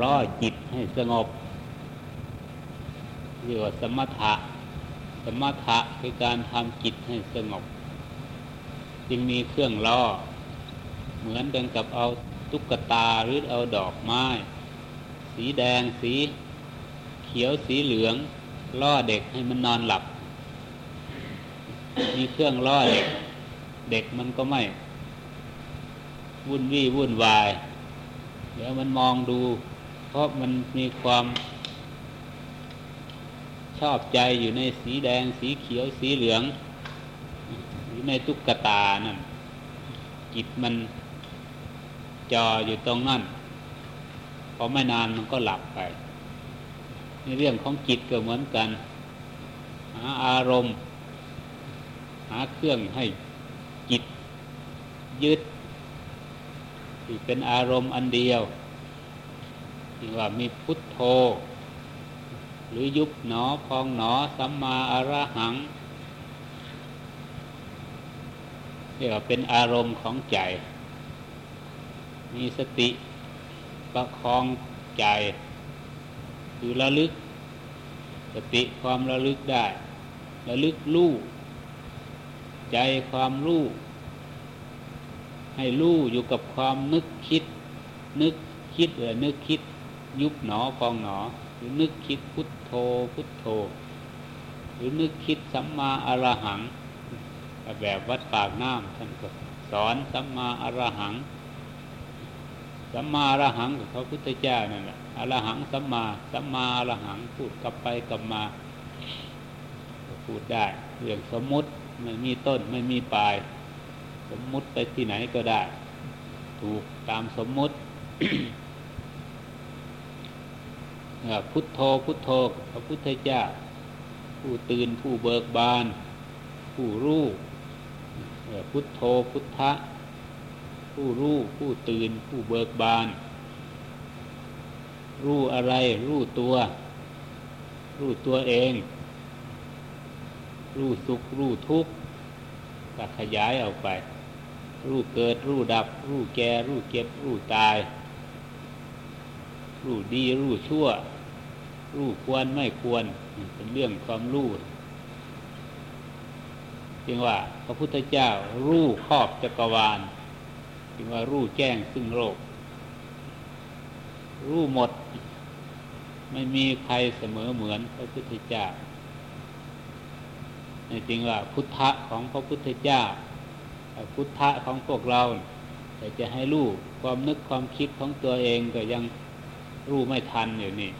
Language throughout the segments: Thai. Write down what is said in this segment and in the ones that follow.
ล่อจิตให้สงบเรียกว่าสมถะ สมถะคือการทำจิตให้สงบ จึงมีเครื่องล่อ เหมือนกันกับเอาตุ๊กตาหรือเอาดอกไม้ สีแดงสีเขียวสีเหลือง ล่อเด็กให้มันนอนหลับ มีเครื่องล่อเด็ก เด็กมันก็ไม่วุ่นวี่วุ่นวาย เดี๋ยวมันมองดู เพราะมันมีความชอบใจอยู่ในสีแดง สีเขียว สีเหลืองอยู่ในตุ๊กตานั่นจิตมันจออยู่ตรงนั้นพอไม่นานมันก็หลับไป ในเรื่องของจิตก็เหมือนกัน หาอารมณ์ หาเครื่องให้จิตยึดที่เป็นอารมณ์อันเดียว ที่ว่ามีพุทโธ หรือยุบหนอพองหนอสัมมาอรหังเรียกว่าเป็นอารมณ์ของใจ มีสติประคองใจ คือระลึก สติความระลึกได้ ระลึกรู้ใจความรู้ให้รู้อยู่กับความนึกคิด นึกคิดหรือนึกคิด ยุบหนอพองหนอ หรือนึกคิดพุทโธพุทโธ หรือนึกคิดสัมมาอรหัง แบบวัดปากน้ำท่านก็สอนสัมมาอรหังสัมมาอรหังกับพระพุทธเจ้านั่นแหละอรหังสัมมาสัมมาอรหังพูดกลับไปกลับมาพูดได้เรื่องสมมุติไม่มีต้นไม่มีปลาย สมมุติไปที่ไหนก็ได้ ถูกตามสมมุติ พุทโธพุทโธพระพุทธเจ้า ผู้ตื่นผู้เบิกบาน ผู้รู้พุทโธพุทธะ ผู้รู้ผู้ตื่นผู้เบิกบาน รู้อะไรรู้ตัว รู้ตัวเอง รู้สุขรู้ทุกข์ก็ขยายออกไป รู้เกิดรู้ดับ รู้แก่รู้เก็บรู้ตาย รู้ดีรู้ชั่ว รู้ควรไม่ควร เป็นเรื่องความรู้จึงว่าพระพุทธเจ้ารู้ครอบจักรวาลจึงว่ารู้แจ้งซึ่งโลกรู้หมด ไม่มีใครเสมอเหมือนพระพุทธเจ้าในจริงว่าพุทธะของพระพุทธเจ้า พุทธะของพวกเราแต่จะให้รู้ความนึกความคิดของตัวเองก็ยังรู้ไม่ทันอยู่นี่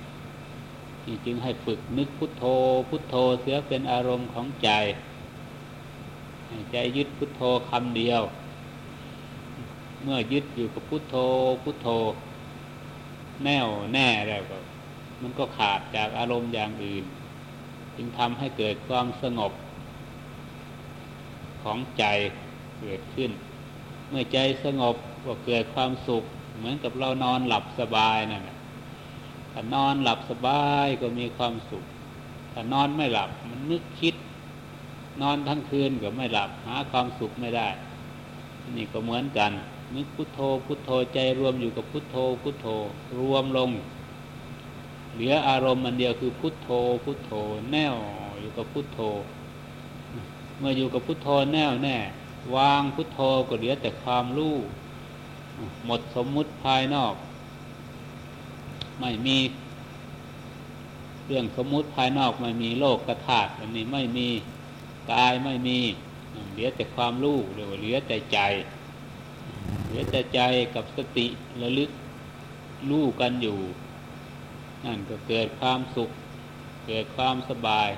จึงให้ฝึกนึกพุทโธ พุทโธเสียเป็นอารมณ์ของใจใจยึดพุทโธคำเดียว เมื่อยึดอยู่กับพุทโธ พุทโธ แน่วแน่แล้วก็มันก็ขาดจากอารมณ์อย่างอื่น จึงทำให้เกิดความสงบ ของใจเกิดขึ้น เมื่อใจสงบก็เกิดความสุข เหมือนกับเรานอนหลับสบายนั่นแหละ ถ้านอนหลับสบายก็มีความสุข ถ้านอนไม่หลับมันนึกคิด นอนทั้งคืนก็ไม่หลับหาความสุขไม่ได้ นี่ก็เหมือนกัน นึกพุทโธพุทโธใจรวมอยู่กับพุทโธพุทโธรวมลง เหลืออารมณ์มันเดียวคือพุทโธพุทโธ แน่วอยู่กับพุทโธ เมื่ออยู่กับพุทโธแน่วแน่ วางพุทโธก็เหลือแต่ความรู้หมดสมมุติภายนอก ไม่มี เรื่องสมมุติภายนอกไม่มีโลกกระถาดอันนี้ไม่มีกายไม่มีเหลือแต่ความรู้หรือเหลือแต่ใจ เหลือแต่ใจกับสติระลึกรู้กันอยู่ นั่นก็เกิดความสุข เกิดความสบาย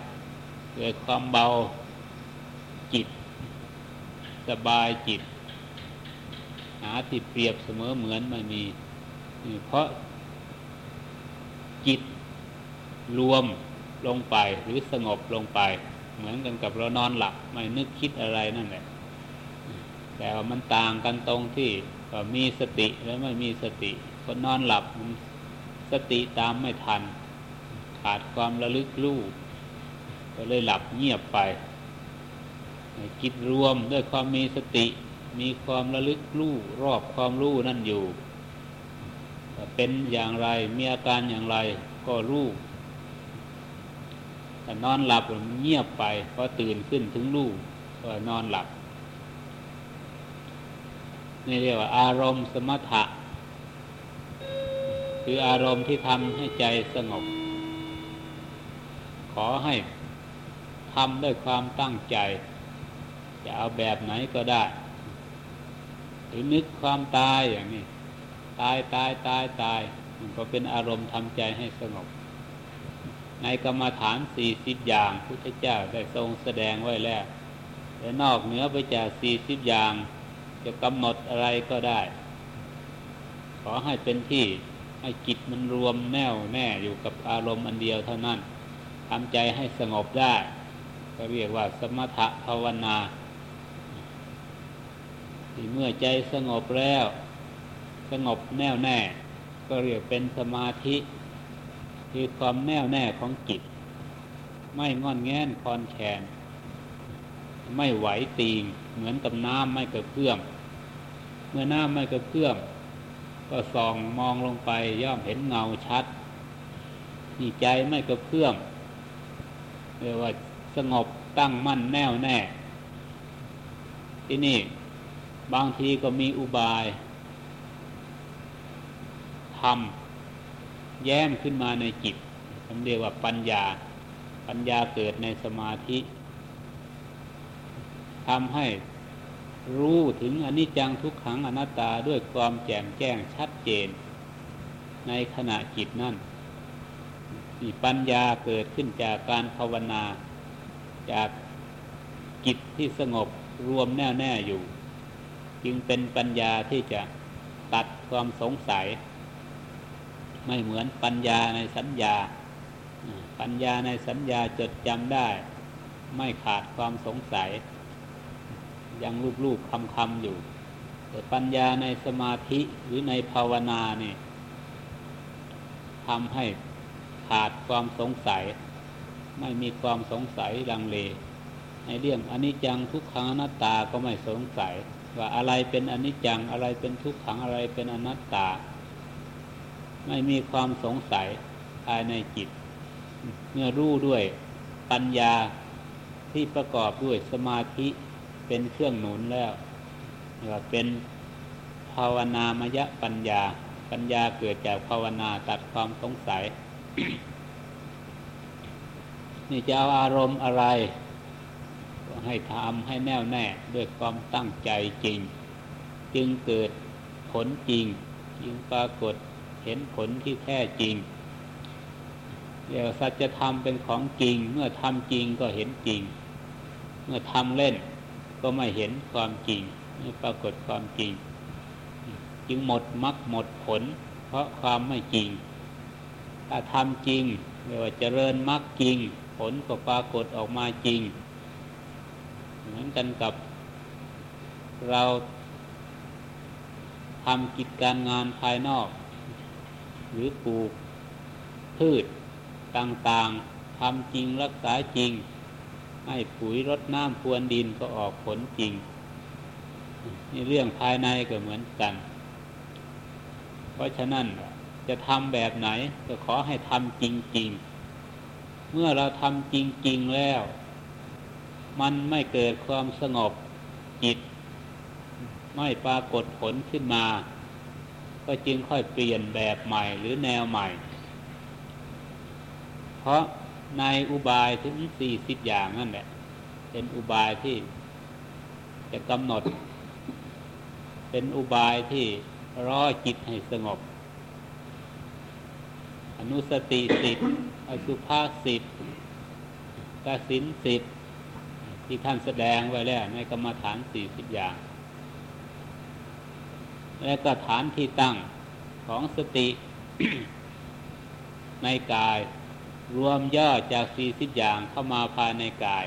เกิดความเบาจิต สบายจิต หาที่เปรียบเสมอเหมือนไม่มี เพราะ จิต รวมลงไปหรือสงบลงไป เหมือนกันกับเรานอนหลับไม่นึกคิดอะไรนั่นแหละแต่ว่ามันต่างกันตรงที่มีสติและไม่มีสติคนนอนหลับมันสติตามไม่ทัน ขาดความระลึกรู้ก็เลยหลับเงียบไปจิตรวมด้วยความมีสติ มีความระลึกรู้รอบความรู้นั่นอยู่ เป็นอย่างไร มีอาการอย่างไร ก็รู้แต่นอนหลับมันเงียบไปพอตื่นขึ้นถึงรู้ก็นอนหลับ นี่เรียกว่า อารมณ์สมถะ คืออารมณ์ที่ทำให้ใจสงบ ขอให้ทำด้วยความตั้งใจ จะเอาแบบไหนก็ได้ หรือนึกความตายอย่างนี้ ตายตายตายตาย มันก็เป็นอารมณ์ทำใจให้สงบ ในกรรมฐานสี่สิบอย่างพุทธเจ้าได้ทรงแสดงไว้แล้วแต่นอกเหนือไปจากสี่สิบอย่าง จะกำหนดอะไรก็ได้ ขอให้เป็นที่ให้จิตมันรวมแน่วแน่อยู่กับอารมณ์อันเดียวเท่านั้นทำใจให้สงบได้ ก็เรียกว่าสมถะภาวนา ที่เมื่อใจสงบแล้ว สงบแน่วแน่ ก็เรียกเป็นสมาธิ คือความแน่วแน่ของจิต ไม่งอนแงนคอนแขนไม่ไหวตีงเหมือนกับน้ำไม่กระเพื่อมเมื่อน้ำไม่กระเพื่อมก็ส่องมองลงไปย่อมเห็นเงาชัดนี่ใจไม่กระเพื่อมเรียกว่าสงบตั้งมั่นแน่วแน่ ที่นี่ บางทีก็มีอุบาย ทำแย้มขึ้นมาในจิตผมเรียกว่าปัญญา ปัญญาเกิดในสมาธิทำให้รู้ถึงอนิจจังทุกขังอนัตตาด้วยความแจ่มแจ้งชัดเจน ในขณะจิตนั่นมีปัญญาเกิดขึ้นจากการภาวนา จากจิตที่สงบรวมแน่วแน่อยู่ จึงเป็นปัญญาที่จะตัดความสงสัย ไม่เหมือนปัญญาในสัญญา ปัญญาในสัญญาจดจำได้ ไม่ขาดความสงสัย ยังรูปๆคำๆอยู่ แต่ปัญญาในสมาธิหรือในภาวนาเนี่ยทำให้ขาดความสงสัย ไม่มีความสงสัยลังเล ในเรื่องอนิจจังทุกขังอนัตตาก็ไม่สงสัย ว่าอะไรเป็นอนิจจังอะไรเป็นทุกขังอะไรเป็นอนัตตา ไม่มีความสงสัยภายในจิต เมื่อรู้ด้วยปัญญาที่ประกอบด้วยสมาธิเป็นเครื่องหนุนแล้วว่าเป็นภาวนามยปัญญา ปัญญาเกิดจากภาวนาตัดความสงสัย นี่จะเอาอารมณ์อะไร ก็ให้ทำให้แน่วแน่ด้วยความตั้งใจจริง จึงเกิดผลจริง จึงปรากฏ เห็นผลที่แท้จริงเรียกสัจธรรมเป็นของจริง เมื่อทำจริงก็เห็นจริง เมื่อทำเล่นก็ไม่เห็นความจริงไม่ปรากฏความจริง จึงหมดมรรคหมดผล เพราะความไม่จริง ถ้าทำจริงไม่ว่าเจริญมรรคจริง ผลก็ปรากฏออกมาจริง เหมือนกันกับเราทำกิจการงานภายนอก หรือปลูกพืชต่างๆทำจริงรักษาจริง ให้ปุ๋ยรดน้ำพรวนดินก็ออกผลจริงนี่เรื่องภายในก็เหมือนกัน เพราะฉะนั้นจะทำแบบไหนก็ขอให้ทำจริง ๆ เมื่อเราทำจริง ๆ แล้ว มันไม่เกิดความสงบจิต ไม่ปรากฏผลขึ้นมา ก็จึงค่อยเปลี่ยนแบบใหม่หรือแนวใหม่ เพราะในอุบายถึงสี่สิบอย่างนั่นแหละ เป็นอุบายที่จะกำหนด เป็นอุบายที่รอจิตให้สงบ อนุสติสิทธิ์อสุภาสิทธิ์กสินสิทธิ์ที่ท่านแสดงไว้แล้วในกรรมฐานสี่สิบอย่าง และก็ฐานที่ตั้งของสติ ในกาย รวมย่อจากสี่สิบอย่างเข้ามาภายในกาย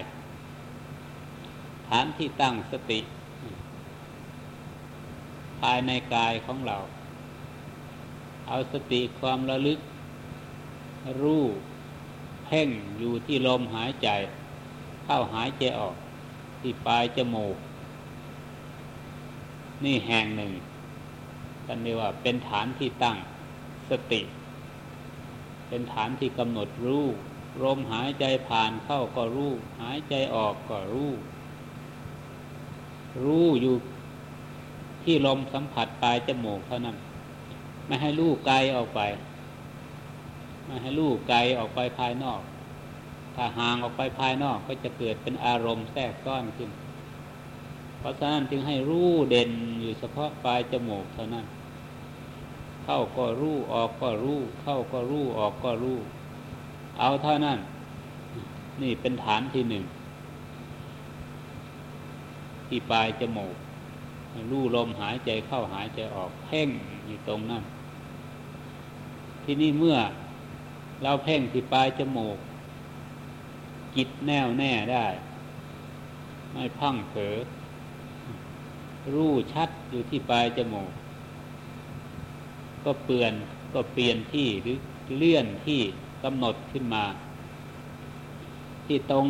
ฐานที่ตั้งสติ ภายในกายของเรา เอาสติความระลึก รู้เพ่งอยู่ที่ลมหายใจ เข้าหายใจออก ที่ปลายจมูก นี่แห่งหนึ่ง กันเรียกว่าเป็นฐานที่ตั้งสติ เป็นฐานที่กำหนดรู้ลมหายใจผ่านเข้าก็รู้หายใจออกก็รู้รู้อยู่ที่ลมสัมผัสปลายจมูกเท่านั้น ไม่ให้ลูกไกลออกไป ไม่ให้ลูกไกลออกไปภายนอก ถ้าห่างออกไปภายนอกก็จะเกิดเป็นอารมณ์แทรกซ้อนขึ้น เพราะฉะนั้นจึงให้รู้เด่นอยู่เฉพาะปลายจมูกเท่านั้น เข้าก็รู้ออกก็รู้ เข้าก็รู้ออกก็รู้ เอาเท่านั้น นี่เป็นฐานที่หนึ่ง ที่ปลายจมูกรู้ลมหายใจเข้าหายใจออกเพ่งอยู่ตรงนั้น ที่นี่เมื่อเราเพ่งที่ปลายจมูก จิตแน่วแน่ได้ ไม่พังเผลอ รู้ชัดอยู่ที่ปลายจมูก ก็เปลี่ยนก็เปลี่ยนที่หรือเลื่อนที่กำหนดขึ้นมา ที่ตรง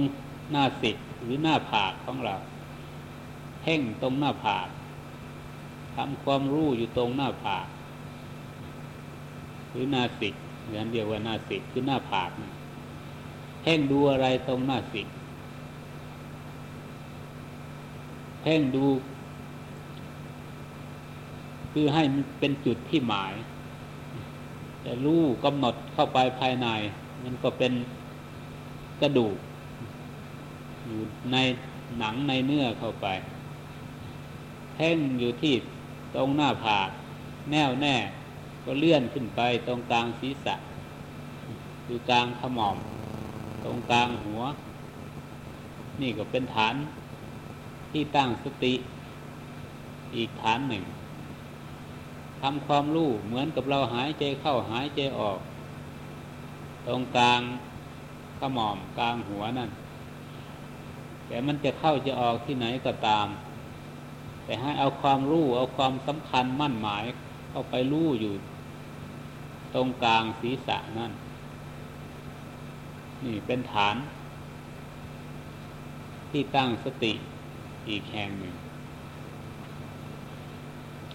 หน้าสิกหรือหน้าผากของเราเพ่งตรงหน้าผากทำความรู้อยู่ตรงหน้าผาก หรือหน้าสิกเรียนเรียกว่าหน้าสิกคือหน้าผากเพ่งดูอะไรตรงหน้าสิกเพ่งดู คือให้มันเป็นจุดที่หมาย แต่รู้กำหนดเข้าไปภายใน มันก็เป็นกระดูก อยู่ในหนังในเนื้อเข้าไปเพ่งอยู่ที่ตรงหน้าผากแน่วแน่ ก็เลื่อนขึ้นไปตรงกลางศีรษะ คือกลางขมอม ตรงกลางหัว นี่ก็เป็นฐานที่ตั้งสติ อีกฐานหนึ่ง ทำความรู้เหมือนกับเราหายใจเข้าหายใจออก ตรงกลางขมอมกลางหัวนั่น แต่มันจะเข้าจะออกที่ไหนก็ตาม แต่ให้เอาความรู้เอาความสำคัญมั่นหมายเข้าไปรู้อยู่ ตรงกลางศีรษะนั่น นี่เป็นฐาน ที่ตั้งสติอีกแห่งหนึ่ง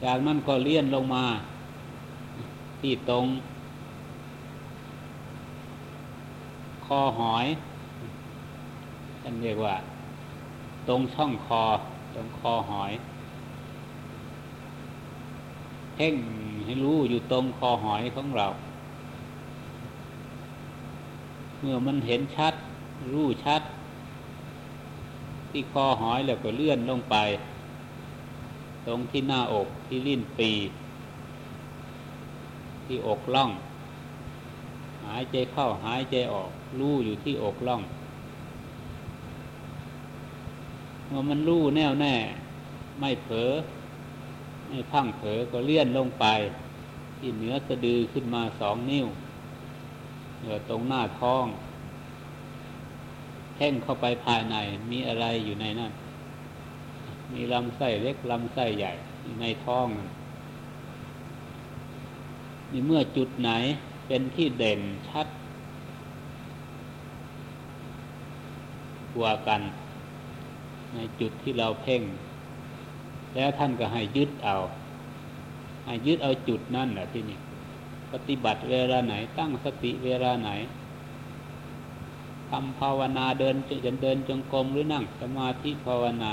จากนั้นก็เลี่ยนลงมา ที่ตรง คอหอยท่านเรียกว่า ตรงช่องคอ ตรงคอหอย เพ่งให้รู้อยู่ตรงคอหอยของเรา เมื่อมันเห็นชัด รู้ชัด ที่คอหอยแล้วก็เลื่อนลงไป ตรงที่หน้าอกที่ลิ้นปี ที่อกล่อง หายใจเข้าหายใจออกรู้อยู่ที่อกล่องเมื่อมันรู้แน่วแน่ ไม่เผลอไม่พังเผลอก็เลื่อนลงไป ที่เหนือสะดือขึ้นมาสองนิ้วเหนือตรงหน้าท้องแท่งเข้าไปภายในมีอะไรอยู่ในนั้น มีลำไส้เล็กลำไส้ใหญ่ในท้องนี่เมื่อจุดไหนเป็นที่เด่นชัดกว่ากัน ในจุดที่เราเพ่ง แล้วท่านก็ให้ยึดเอา ให้ยึดเอาจุดนั่นแหละที่นี่ปฏิบัติเวลาไหน ตั้งสติเวลาไหนทำภาวนาเดินจะเดินจงกรมหรือนั่งสมาธิภาวนา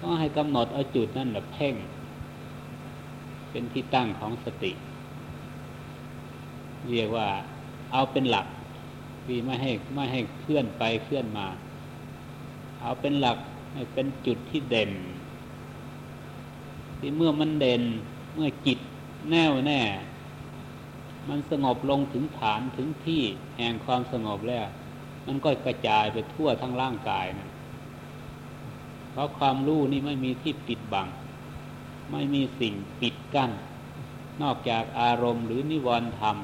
ก็ให้กำหนดเอาจุดนั่นแหละเพ่ง เป็นที่ตั้งของสติ เรียกว่าเอาเป็นหลักที่ไม่ให้ไม่ให้เคลื่อนไปเคลื่อนมา เอาเป็นหลักให้เป็นจุดที่เด่น ที่เมื่อมันเด่นเมื่อจิตแน่วแน่ มันสงบลงถึงฐานถึงที่แห่งความสงบแล้ว มันก็กระจายไปทั่วทั้งร่างกายนะ เพราะความรู้นี่ไม่มีที่ปิดบัง ไม่มีสิ่งปิดกั้น นอกจากอารมณ์หรือนิวรณ์ธรรม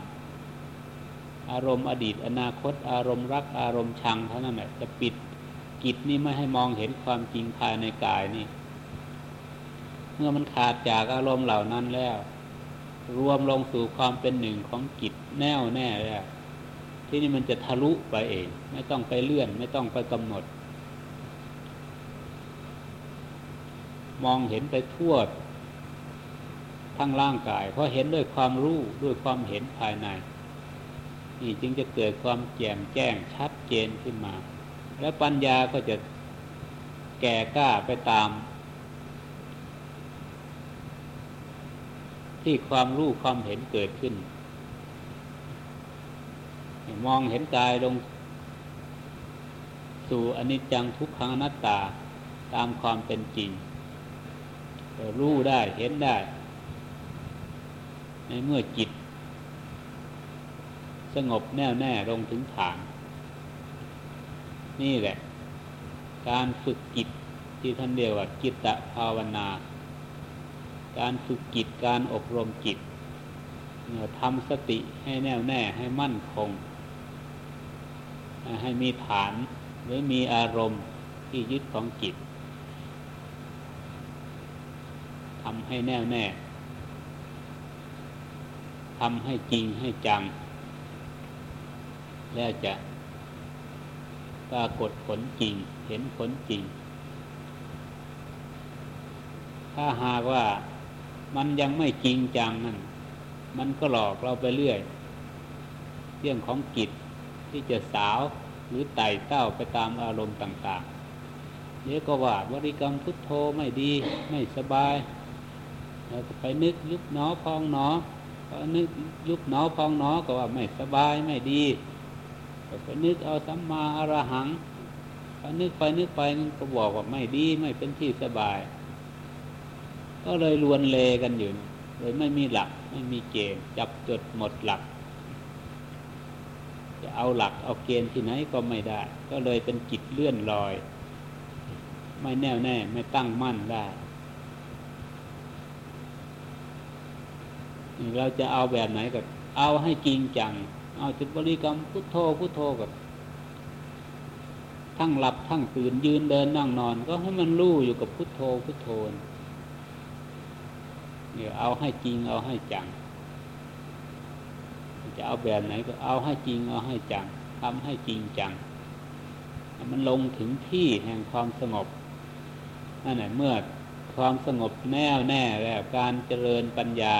อารมณ์อดีตอนาคต อารมณ์รักอารมณ์ชังเท่านั้นแหละจะปิดจิตนี่ไม่ให้มองเห็นความจริงภายในกายนี่ เมื่อมันขาดจากอารมณ์เหล่านั้นแล้ว รวมลงสู่ความเป็นหนึ่งของจิตแน่วแน่แล้วที่นี่มันจะทะลุไปเอง ไม่ต้องไปเลื่อน ไม่ต้องไปกำหนด มองเห็นไปทั่วทั้งร่างกาย เพราะเห็นด้วยความรู้ด้วยความเห็นภายใน นี่จึงจะเกิดความแจ่มแจ้งชัดเจนขึ้นมา และปัญญาก็จะแก่กล้าไปตาม ที่ความรู้ความเห็นเกิดขึ้น มองเห็นกายลง สู่อนิจจังทุกขังอนัตตาตามความเป็นจริง รู้ได้เห็นได้ ในเมื่อจิต สงบแน่วแน่ลงถึงฐาน นี่แหละ การฝึกจิตที่ท่านเรียกว่าจิตตภาวนา การฝึกจิตการอบรมจิตทำสติให้แน่วแน่ให้มั่นคง ให้มีฐานหรือมีอารมณ์ที่ยึดของจิตทำ ให้แน่วแน่ทำให้จริงให้จังแล้วจะปรากฏผลจริง เห็นผลจริง ถ้าหากว่ามันยังไม่จริงจังนั่นมันก็หลอกเราไปเรื่อย เรื่องของจิตที่จะสาวหรือไต่เต้าไปตามอารมณ์ต่างๆเดี๋ยวก็ว่าบริกรรมพุทโธไม่ดีไม่สบาย แล้วก็ไปนึกยุบหนอพองหนอพอนึกยุบหนอพองหนอก็ว่าไม่สบายไม่ดีก็ไปนึกเอาสัมมาอรหังพอนึกไปนึกไปก็บอกว่าไม่ดีไม่เป็นที่สบาย ก็เลยลวนเลกันอยู่เลยไม่มีหลักไม่มีเกณฑ์จับจดหมดหลัก จะเอาหลักเอาเกณฑ์ที่ไหนก็ไม่ได้ ก็เลยเป็นจิตเลื่อนลอย ไม่แน่วแน่ไม่ตั้งมั่นได้ เราจะเอาแบบไหนก็เอาให้จริงจัง เอาจุดบริกรรมพุทโธพุทโธกับ ทั้งหลับทั้งตื่นยืนเดินนั่งนอน ก็ให้มันรู้อยู่กับพุทโธพุทโธเนี่ยเอาให้จริงเอาให้จัง จะเอาแบบไหนก็เอาให้จริงเอาให้จังทำให้จริงจัง มันลงถึงที่แห่งความสงบนั่นแหละเมื่อความสงบแน่วแน่แล้วการเจริญปัญญา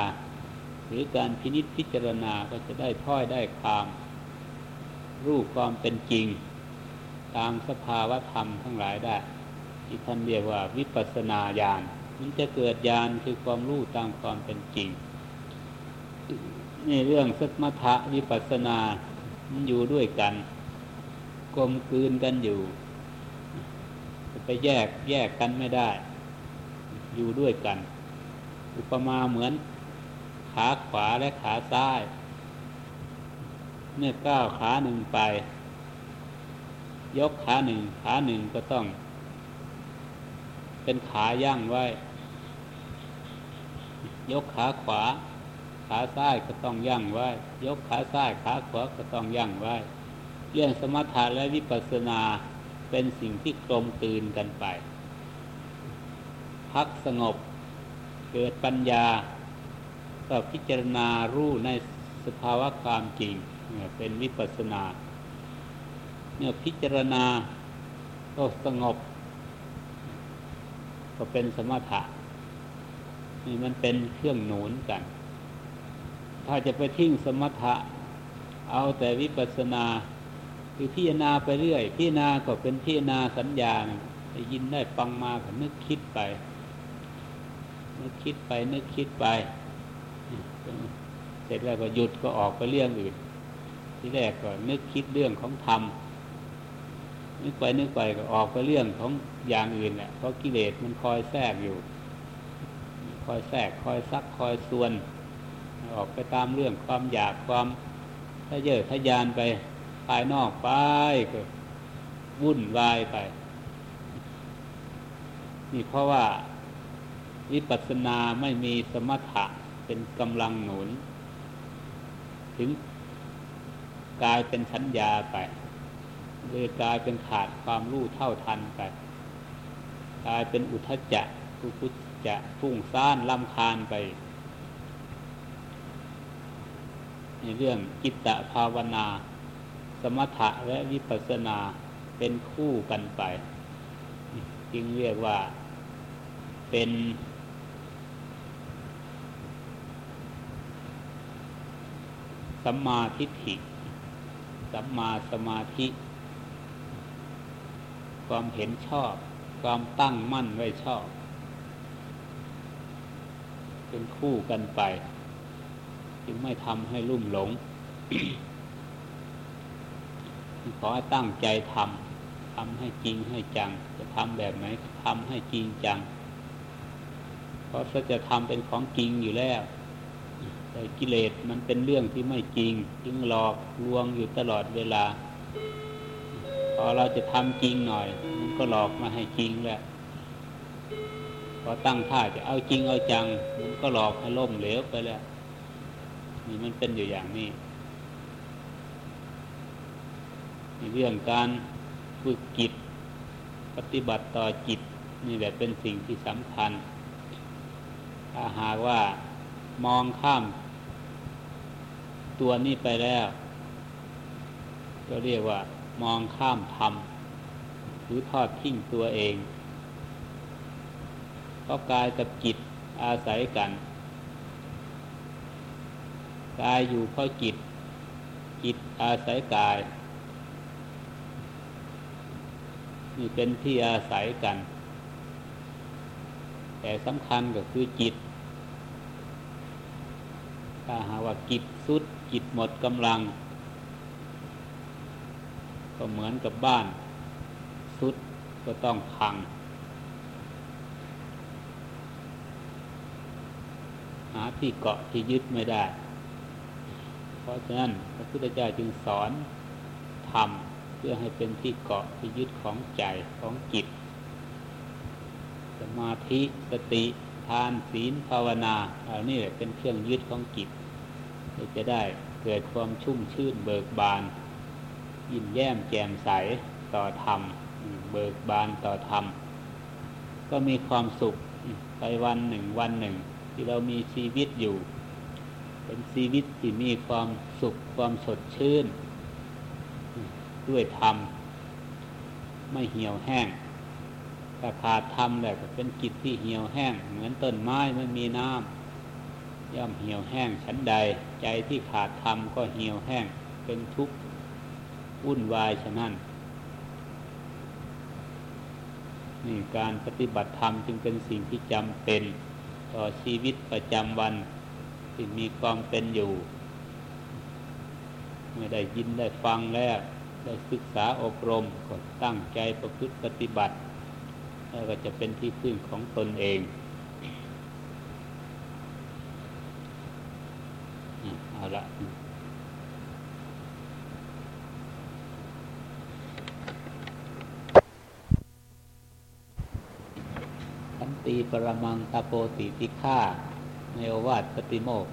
หรือการพินิจพิจารณาก็จะได้ถ้อยได้ความรู้ความเป็นจริง ตามสภาวะธรรมทั้งหลายได้ ที่ท่านเรียกว่าวิปัสนาญาณมันจะเกิดญาณคือความรู้ตามความเป็นจริงนี่เรื่องสมถะวิปัสนามันอยู่ด้วยกันกลมกลืนกันอยู่จะไปแยกแยกกันไม่ได้ อยู่ด้วยกัน อุปมาเหมือน ขาขวาและขาซ้ายเมื่อก้าวขาหนึ่งไป ยกขาหนึ่งขาหนึ่งก็ต้อง เป็นขาย่างไว้ ยกขาขวา ขาซ้ายก็ต้องย่างไว้ ยกขาซ้ายขาขวาก็ต้องย่างไว้ เรื่องสมถะและวิปัสสนาเป็นสิ่งที่กลมกลืนกันไป พักสงบเกิดปัญญา ก็พิจารณารู้ในสภาวะความจริงเป็นวิปัสนาเนี่ยพิจารณาก็สงบ ก็เป็นสมถะนี่มันเป็นเครื่องหนุนกัน ถ้าจะไปทิ้งสมถะ เอาแต่วิปัสนาคือพิจารณาไปเรื่อย พิจารณาก็เป็นพิจารณาสัญญาได้ยินได้ฟังมาก็นึกคิดไป นึกคิดไปนึกคิดไป เสร็จแล้วก็หยุดก็ออกไปเรื่องอื่น ที่แรกก็นึกคิดเรื่องของธรรมนึกไปนึกไปก็ออกไปเรื่องของอย่างอื่นแหละเพราะกิเลสมันคอยแทรกอยู่ คอยแทรกคอยซักคอยส่วน ออกไปตามเรื่องความอยากความถ้าเยอะทะยานไปภายนอกไปก็วุ่นวายไป นี่เพราะว่าวิปัสสนาไม่มีสมถะ เป็นกำลังหนุน ถึงกลายเป็นสัญญาไปเลยกลายเป็นขาดความรู้เท่าทันไปกลายเป็นอุทจจะกุกุจจะฟุ้งซ่านลำคาญไป ในเรื่องกิตตภาวนา สมถะและวิปัสสนาเป็นคู่กันไป จึงเรียกว่าเป็น สัมมาทิฏฐิ สัมมาสมาธิ ความเห็นชอบ ความตั้งมั่นไว้ชอบ เป็นคู่กันไป จึงไม่ทำให้ลุ่มหลง ขอตั้งใจทำทำให้จริงให้จัง จะทำแบบไหนทำให้จริงจัง เพราะจะทำเป็นของจริงอยู่แล้ว แต่กิเลสมันเป็นเรื่องที่ไม่จริงจึงหลอกลวงอยู่ตลอดเวลา พอเราจะทำจริงหน่อย มันก็หลอกมาให้จริงแหละพอตั้งท่าจะเอาจริงเอาจัง มันก็หลอกให้ล่มเหลวไปแล้วนี่มันเป็นอยู่อย่างนี้ในเรื่องการฝึกจิตปฏิบัติต่อจิตนี่แหละเป็นสิ่งที่สำคัญ ถ้าหากว่ามองข้าม ตัวนี้ไปแล้ว ก็เรียกว่ามองข้ามธรรมหรือทอดทิ้งตัวเอง เพราะกายกับจิตอาศัยกัน กายอยู่เพราะจิต จิตอาศัยกายนี่เป็นที่อาศัยกัน แต่สำคัญก็คือจิต หาว่ากิจสุดจิตหมดกำลัง ก็เหมือนกับบ้าน สุดก็ต้องพัง หาที่เกาะที่ยึดไม่ได้ เพราะฉะนั้นพระพุทธเจ้าจึงสอนทำเพื่อให้เป็นที่เกาะที่ยึดของใจของจิต สมาธิสติทานศีลภาวนาเหล่านี้เป็นเครื่องยึดของจิต จะได้เกิดความชุ่มชื่นเบิกบานยิ้มแย้มแจ่มใสต่อธรรม เบิกบานต่อธรรม ก็มีความสุขไปวันหนึ่งวันหนึ่ง ที่เรามีชีวิตอยู่ เป็นชีวิตที่มีความสุขความสดชื่น ด้วยธรรม ไม่เหี่ยวแห้งถ้าขาดธรรมแล้วก็เป็นกิจที่เหี่ยวแห้ง เหมือนต้นไม้ไม่มีน้ำ ย่อมเหี่ยวแห้งชั้นใด ใจที่ขาดธรรมก็เหี่ยวแห้งเป็นทุกข์วุ่นวายฉะนั้นนี่การปฏิบัติธรรมจึงเป็นสิ่งที่จำเป็นต่อชีวิตประจำวันที่มีความเป็นอยู่ไม่ได้ยินได้ฟังแล้ว ได้ศึกษาอบรมก็ตั้งใจประพฤติปฏิบัติ แล้วก็จะเป็นที่พึ่งของตนเองเอาละขันตีปรมังตาโปติติฆาในโอวาทปฏิโมก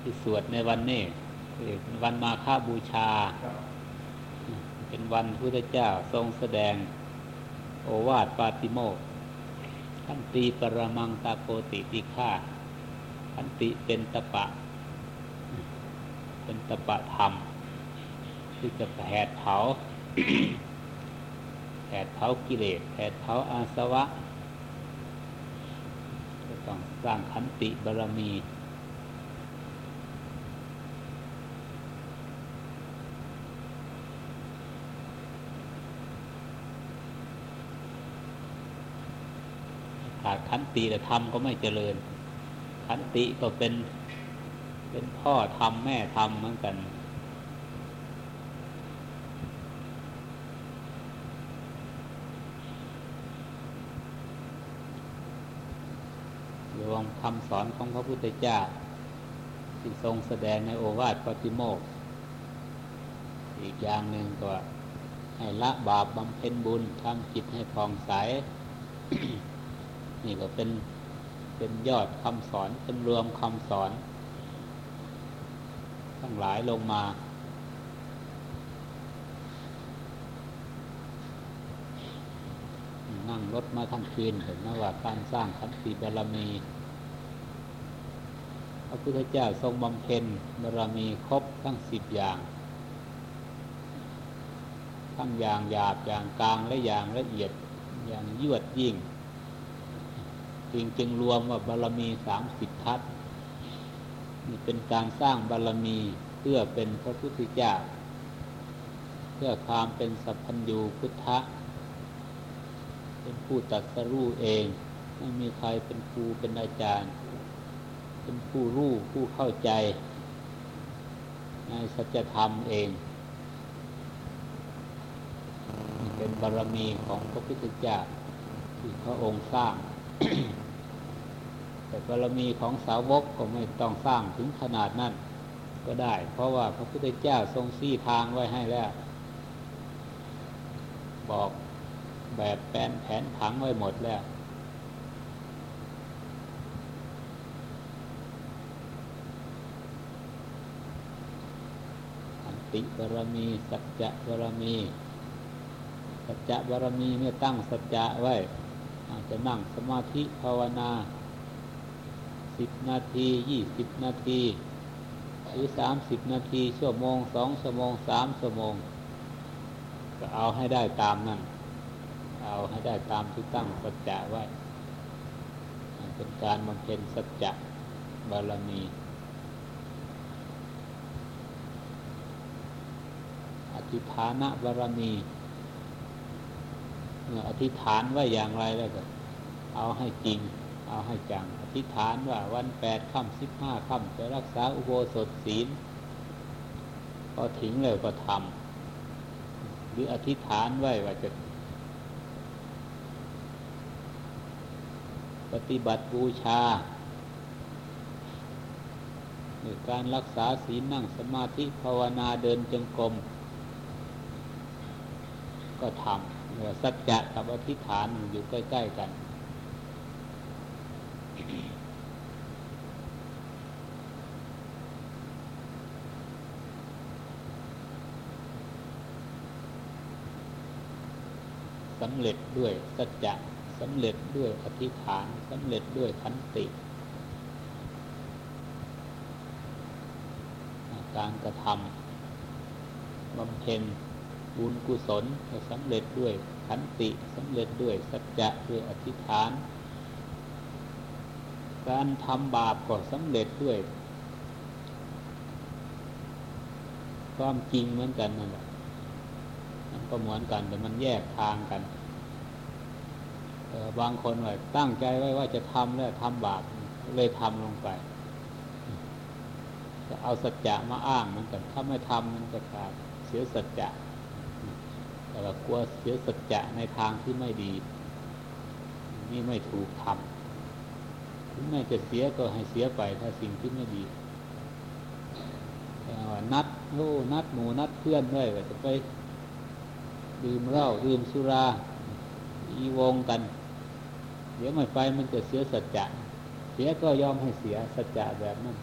ที่สวดในวันนี้วันมาฆาบูชา เป็นวันพุทธเจ้าทรงแสดง โอวาทปาติโมกขันตีปรมังตาโปติติฆาขันติเป็นตะปะ เป็นตะปะธรรม ที่จะแผดเผาแผดเผากิเลสแผดเผาอาสวะก็ต้องสร้างขันติบารมี ขาดขันติแต่ทำก็ไม่เจริญ ขันติก็เป็น เป็นพ่อทำแม่ทำเหมือนกัน รวมคำสอนของพระพุทธเจ้าที่ทรงแสดงในโอวาทปฏิโมก อีกอย่างหนึ่งก็ให้ละบาปบำเพ็ญบุญทำจิตให้ผ่องใส นี่ก็เป็นเป็นยอดคำสอนเป็นรวมคำสอน ทั้งหลายลงมา นั่งรถมาทั้งคืนเห็นว่าการสร้างขันติบารมี พระพุทธเจ้าทรงบำเพ็ญบารมีครบทั้งสิบอย่าง ทั้งอย่างหยาบอย่างกลางและอย่างละเอียดอย่างยวดยิ่งจึงจึงรวมว่าบารมีสามสิบทัศนี่ เป็นการสร้างบารรมีเพื่อเป็นพระพุทธเจ้า เพื่อความเป็นสัพพัญญูพุทธะ เป็นผู้ตัดสรู้เอง ไม่มีใครเป็นครูเป็นอาจารย์ เป็นผู้รู้ผู้เข้าใจในสัจธรรมเองเป็นบารรมีของพระพุทธเจ้าที่พระองค์สร้าง แต่บารมีของสาวกก็ไม่ต้องสร้างถึงขนาดนั้นก็ได้ เพราะว่าพระพุทธเจ้าทรงซี่ทางไว้ให้แล้ว บอกแบบแผนแผนผังไว้หมดแล้วติบารมี สัจจะบารมี สัจจะบารมีเมื่อตั้งสัจจะไว้อาจจะนั่งสมาธิภาวนา สิบนาทียี่สิบนาที หรือสามสิบนาทีชั่วโมงสองชั่วโมงสามชั่วโมง ก็เอาให้ได้ตามนั้นเอาให้ได้ตามที่ตั้งสัจจะไว้ เป็นการบำเพ็ญสัจจะบารมีอธิฐานะบารมีเมื่ออธิษฐานว่าอย่างไรแล้วก็ เอาให้จริง เอาให้จังธิษฐานว่าวันแปดค่ำสิบห้าค่ำจะรักษาอุโบสถศีลพอถึงเลยก็ทำหรืออธิษฐานไว้ว่าจะ ปฏิบัติบูชาหรือการรักษาศีลนั่งสมาธิภาวนาเดินจงกรมก็ทำสัจจะกับอธิษฐานอยู่ใกล้ ๆ กัน สำเร็จด้วยสัจจะสำเร็จด้วยอธิษฐานสำเร็จด้วยขันติ การกระทำบำเพ็ญบุญกุศลสำเร็จด้วยขันติสำเร็จด้วยสัจจะด้วยอธิษฐาน การทำบาปก็สำเร็จด้วย ความจริงเหมือนกันนั่นแหละมันก็เหมือนกันแต่มันแยกทางกันบางคนว่าตั้งใจไว้ว่าจะทำแล้วทำบาปเลยทำลงไป จะเอาสัจจะมาอ้างเหมือนกันถ้าไม่ทำมันจะขาดเสียสัจจะแต่ว่ากลัวเสียสัจจะในทางที่ไม่ดี นี่ไม่ถูกทำ ถึงแม้จะเสียก็ให้เสียไปถ้าสิ่งที่ไม่ดีนัดโอ้นัดหมูนัดเพื่อนด้วยว่าจะไปดื่มเหล้าดื่มสุรา อีวงกัน เดี๋ยวไม่ไปมันจะเสียสัจจะ เสียก็ยอมให้เสียสัจจะแบบนั้น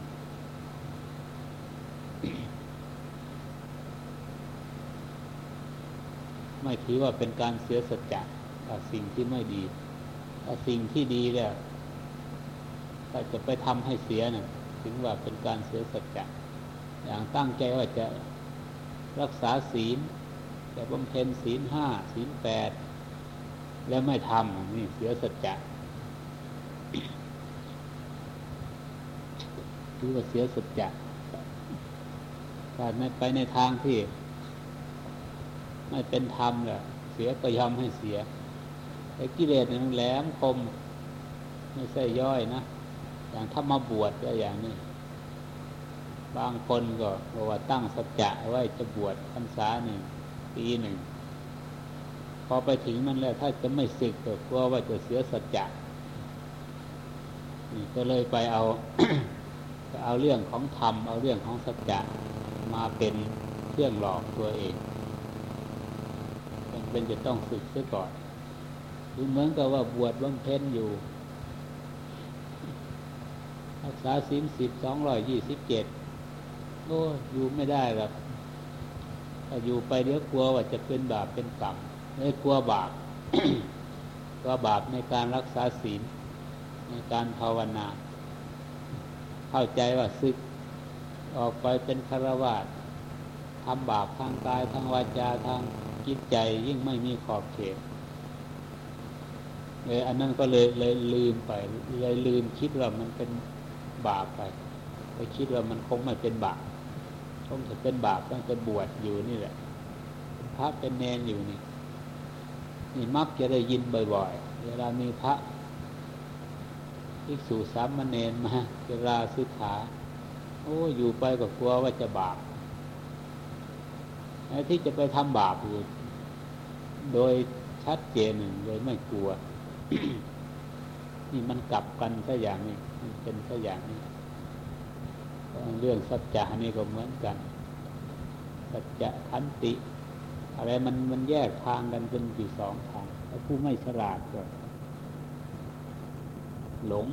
ไม่ถือว่าเป็นการเสียสัจจะสิ่งที่ไม่ดีถ้าสิ่งที่ดีเนี่ย ถ้าจะไปทำให้เสียเนะ่ยถึงว่าเป็นการเสียสัจจะอย่างตั้งใจว่าจะรักษาศีลจะบำเพ็ญศีลห้าศีลแปดแล้วไม่ทำนี่เสียสัจจะถือว่าเสียสัจจะการไม่ไปในทางที่ ไม่เป็นธรรมเลยเสียก็ยอมให้เสียไอ้กิเลสมันแหลมคม ไม่ใช่ย่อยนะ อย่างถ้ามาบวชก็อย่างนี้ บางคนก็บอกว่าตั้งสัจจะไว้จะบวชพรรษาหนึ่งปีหนึ่ง พอไปถึงมันแล้วถ้าจะไม่สึกก็กลัวว่าจะเสียสัจจะนี่ก็เลยไปเอาเอาเรื่องของธรรม เอาเรื่องของสัจจะมาเป็นเครื่องหลอกตัวเองเป็นจะต้องฝึกซะก่อนดูเหมือนกับว่าบวชบำเพ็ญอยู่ รักษาศีลสิบสองร้อยยี่สิบเจ็ดโอ้อยู่ไม่ได้หรอกถ้าอยู่ไปเดี๋ยวกลัวว่าจะเป็นบาปเป็นกรรมไม่กลัวบาปกลัวบาปในการรักษาศีลในการภาวนา เข้าใจว่าซึก ออกไปเป็นคารวะทำบาปทางกายทางวาจาทางจิตใจยิ่งไม่มีขอบเขตเลยอันนั้นก็เลยเลยลืมไป เลยลืมคิดว่ามันเป็น บาปไปไปคิดว่ามันคงไม่เป็นบาปคงจะเป็นบาปต้องจะบวชอยู่นี่แหละพระเป็นเนนอยู่นี่ นี่มักจะได้ยินบ่อยๆ เวลามีพระภิกษุสามเณรมาเวลาสึกขา โอ้อยู่ไปก็กลัวว่าจะบาปไอ้ที่จะไปทำบาปอยู่โดยชัดเจนหนึ่งโดยไม่กลัว นี่มันกลับกันซะอย่างนี้ เป็นตัวอย่างนี้เรื่องสัจจะนี่ก็เหมือนกัน สัจจะขันติ อะไรมันมันแยกทางกันเป็นกี่สองทางแล้วผู้ไม่ฉลาดก็หลง